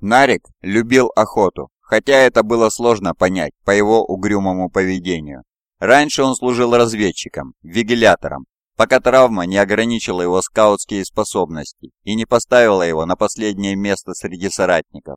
Нарик любил охоту, хотя это было сложно понять по его угрюмому поведению. Раньше он служил разведчиком, вигилятором, пока травма не ограничила его скаутские способности и не поставила его на последнее место среди соратников.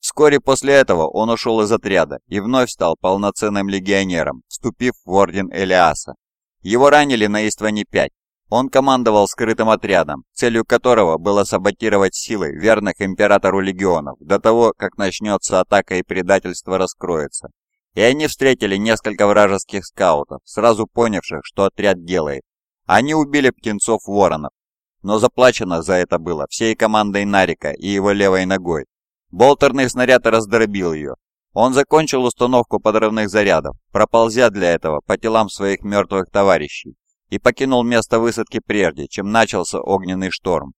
Вскоре после этого он ушел из отряда и вновь стал полноценным легионером, вступив в орден Элиаса. Его ранили на Истване-5. Он командовал скрытым отрядом, целью которого было саботировать силы верных императору легионов до того, как начнется атака и предательство раскроется и они встретили несколько вражеских скаутов, сразу понявших, что отряд делает. Они убили птенцов-воронов, но заплачено за это было всей командой Нарика и его левой ногой. Болтерный снаряд раздробил ее. Он закончил установку подрывных зарядов, проползя для этого по телам своих мертвых товарищей, и покинул место высадки прежде, чем начался огненный шторм.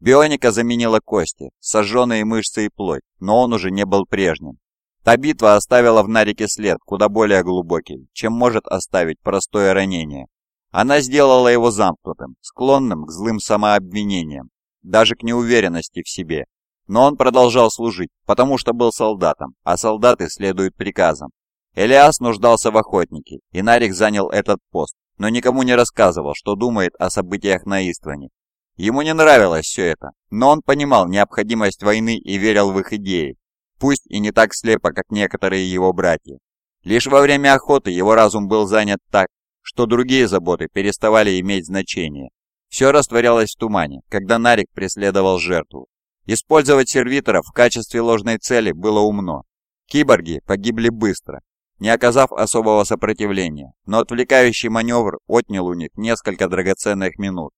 Бионика заменила кости, сожженные мышцы и плоть, но он уже не был прежним. Та битва оставила в Нарике след куда более глубокий, чем может оставить простое ранение. Она сделала его замкнутым, склонным к злым самообвинениям, даже к неуверенности в себе. Но он продолжал служить, потому что был солдатом, а солдаты следуют приказам. Элиас нуждался в охотнике, и Нарик занял этот пост, но никому не рассказывал, что думает о событиях на Истване. Ему не нравилось все это, но он понимал необходимость войны и верил в их идеи, пусть и не так слепо, как некоторые его братья. Лишь во время охоты его разум был занят так, что другие заботы переставали иметь значение. Все растворялось в тумане, когда Нарик преследовал жертву. Использовать сервиторов в качестве ложной цели было умно. Киборги погибли быстро, не оказав особого сопротивления, но отвлекающий маневр отнял у них несколько драгоценных минут.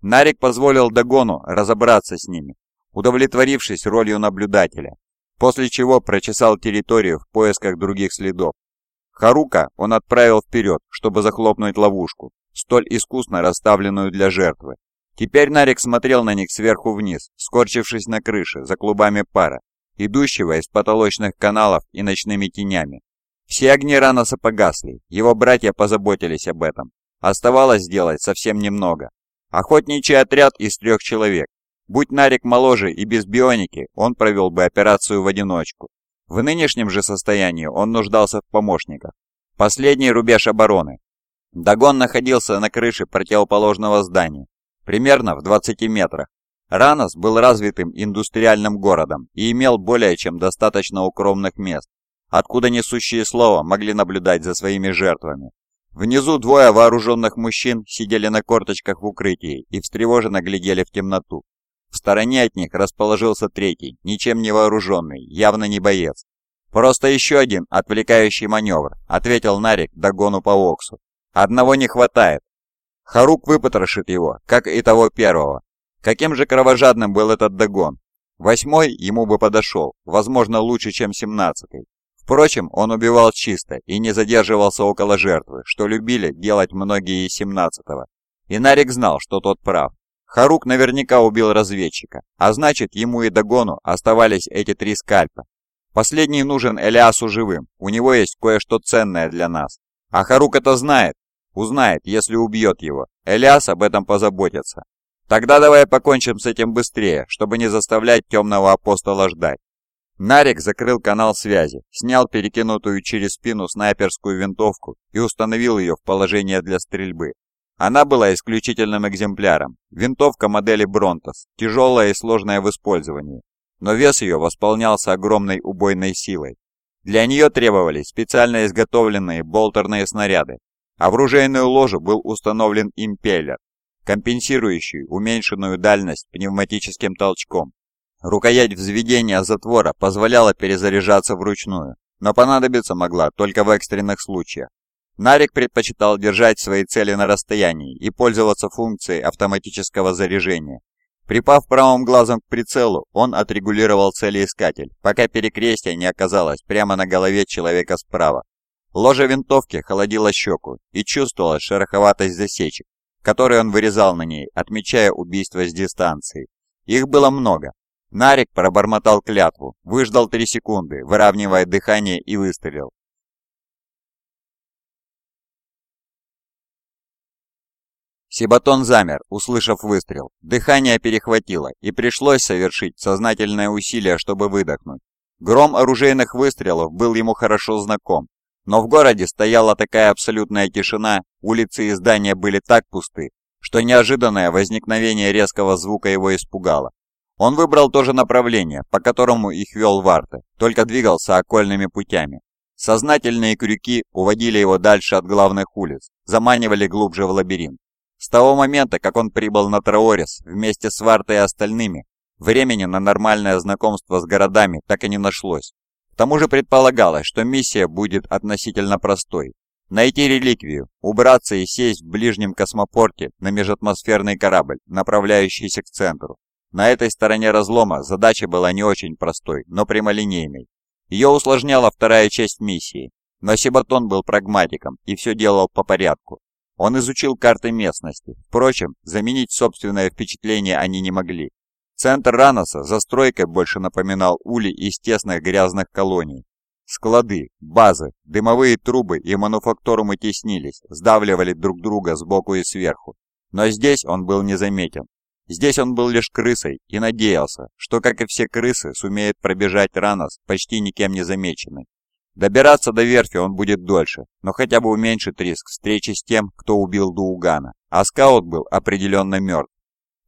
Нарик позволил Дагону разобраться с ними, удовлетворившись ролью наблюдателя после чего прочесал территорию в поисках других следов. Харука он отправил вперед, чтобы захлопнуть ловушку, столь искусно расставленную для жертвы. Теперь Нарик смотрел на них сверху вниз, скорчившись на крыше за клубами пара, идущего из потолочных каналов и ночными тенями. Все огни Раноса погасли, его братья позаботились об этом. Оставалось сделать совсем немного. Охотничий отряд из трех человек, Будь Нарик моложе и без бионики, он провел бы операцию в одиночку. В нынешнем же состоянии он нуждался в помощниках. Последний рубеж обороны. Дагон находился на крыше противоположного здания, примерно в 20 метрах. Ранос был развитым индустриальным городом и имел более чем достаточно укромных мест, откуда несущие слова могли наблюдать за своими жертвами. Внизу двое вооруженных мужчин сидели на корточках в укрытии и встревоженно глядели в темноту. В стороне от них расположился третий, ничем не вооруженный, явно не боец. «Просто еще один отвлекающий маневр», — ответил Нарик догону по Оксу. «Одного не хватает. Харук выпотрошит его, как и того первого. Каким же кровожадным был этот догон? Восьмой ему бы подошел, возможно, лучше, чем семнадцатый. Впрочем, он убивал чисто и не задерживался около жертвы, что любили делать многие из семнадцатого. И Нарик знал, что тот прав. Харук наверняка убил разведчика, а значит, ему и Дагону оставались эти три скальпа. Последний нужен Элиасу живым, у него есть кое-что ценное для нас. А Харук это знает, узнает, если убьет его. Элиас об этом позаботится. Тогда давай покончим с этим быстрее, чтобы не заставлять темного апостола ждать. Нарик закрыл канал связи, снял перекинутую через спину снайперскую винтовку и установил ее в положение для стрельбы. Она была исключительным экземпляром. Винтовка модели Бронтос, тяжелая и сложная в использовании, но вес ее восполнялся огромной убойной силой. Для нее требовались специально изготовленные болтерные снаряды, а в ружейную ложу был установлен импеллер, компенсирующий уменьшенную дальность пневматическим толчком. Рукоять взведения затвора позволяла перезаряжаться вручную, но понадобиться могла только в экстренных случаях. Нарик предпочитал держать свои цели на расстоянии и пользоваться функцией автоматического заряжения. Припав правым глазом к прицелу, он отрегулировал целеискатель, пока перекрестие не оказалось прямо на голове человека справа. Ложа винтовки холодила щеку и чувствовала шероховатость засечек, которые он вырезал на ней, отмечая убийство с дистанции. Их было много. Нарик пробормотал клятву, выждал три секунды, выравнивая дыхание и выстрелил. Сибатон замер, услышав выстрел. Дыхание перехватило, и пришлось совершить сознательное усилие, чтобы выдохнуть. Гром оружейных выстрелов был ему хорошо знаком, но в городе стояла такая абсолютная тишина, улицы и здания были так пусты, что неожиданное возникновение резкого звука его испугало. Он выбрал то же направление, по которому их вел Варта, только двигался окольными путями. Сознательные крюки уводили его дальше от главных улиц, заманивали глубже в лабиринт. С того момента, как он прибыл на Траорис вместе с Вартой и остальными, времени на нормальное знакомство с городами так и не нашлось. К тому же предполагалось, что миссия будет относительно простой. Найти реликвию, убраться и сесть в ближнем космопорте на межатмосферный корабль, направляющийся к центру. На этой стороне разлома задача была не очень простой, но прямолинейной. Ее усложняла вторая часть миссии, но Сибатон был прагматиком и все делал по порядку. Он изучил карты местности, впрочем, заменить собственное впечатление они не могли. Центр Раноса застройкой больше напоминал улей из тесных грязных колоний. Склады, базы, дымовые трубы и мануфакторумы теснились, сдавливали друг друга сбоку и сверху. Но здесь он был незаметен. Здесь он был лишь крысой и надеялся, что, как и все крысы, сумеет пробежать Ранос почти никем не замеченный. Добираться до верфи он будет дольше, но хотя бы уменьшит риск встречи с тем, кто убил Дуугана, а скаут был определенно мертв.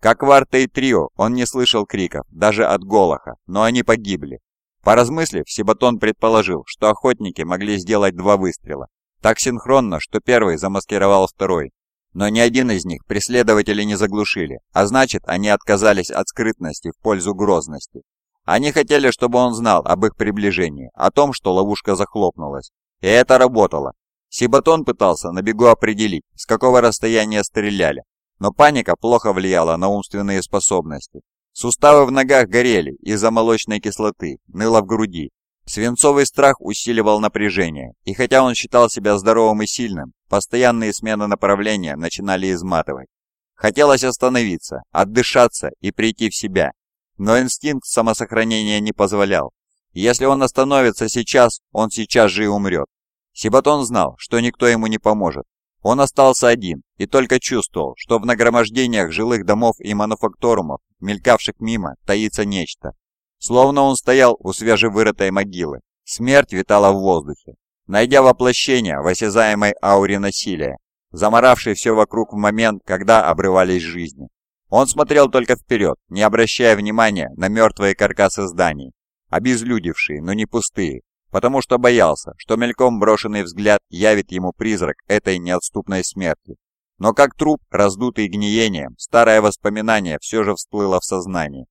Как Варта и Трио, он не слышал криков, даже от Голоха, но они погибли. Поразмыслив, Сибатон предположил, что охотники могли сделать два выстрела, так синхронно, что первый замаскировал второй, но ни один из них преследователи не заглушили, а значит, они отказались от скрытности в пользу грозности. Они хотели, чтобы он знал об их приближении, о том, что ловушка захлопнулась. И это работало. Сибатон пытался на бегу определить, с какого расстояния стреляли, но паника плохо влияла на умственные способности. Суставы в ногах горели из-за молочной кислоты, ныло в груди, Свинцовый страх усиливал напряжение, и хотя он считал себя здоровым и сильным, постоянные смены направления начинали изматывать. Хотелось остановиться, отдышаться и прийти в себя, но инстинкт самосохранения не позволял. Если он остановится сейчас, он сейчас же и умрет. Сибатон знал, что никто ему не поможет. Он остался один и только чувствовал, что в нагромождениях жилых домов и мануфакторумов, мелькавших мимо, таится нечто. Словно он стоял у свежевырытой могилы. Смерть витала в воздухе, найдя воплощение в осязаемой ауре насилия, заморавшей все вокруг в момент, когда обрывались жизни. Он смотрел только вперед, не обращая внимания на мертвые каркасы зданий, обезлюдевшие, но не пустые, потому что боялся, что мельком брошенный взгляд явит ему призрак этой неотступной смерти. Но как труп, раздутый гниением, старое воспоминание все же всплыло в сознании.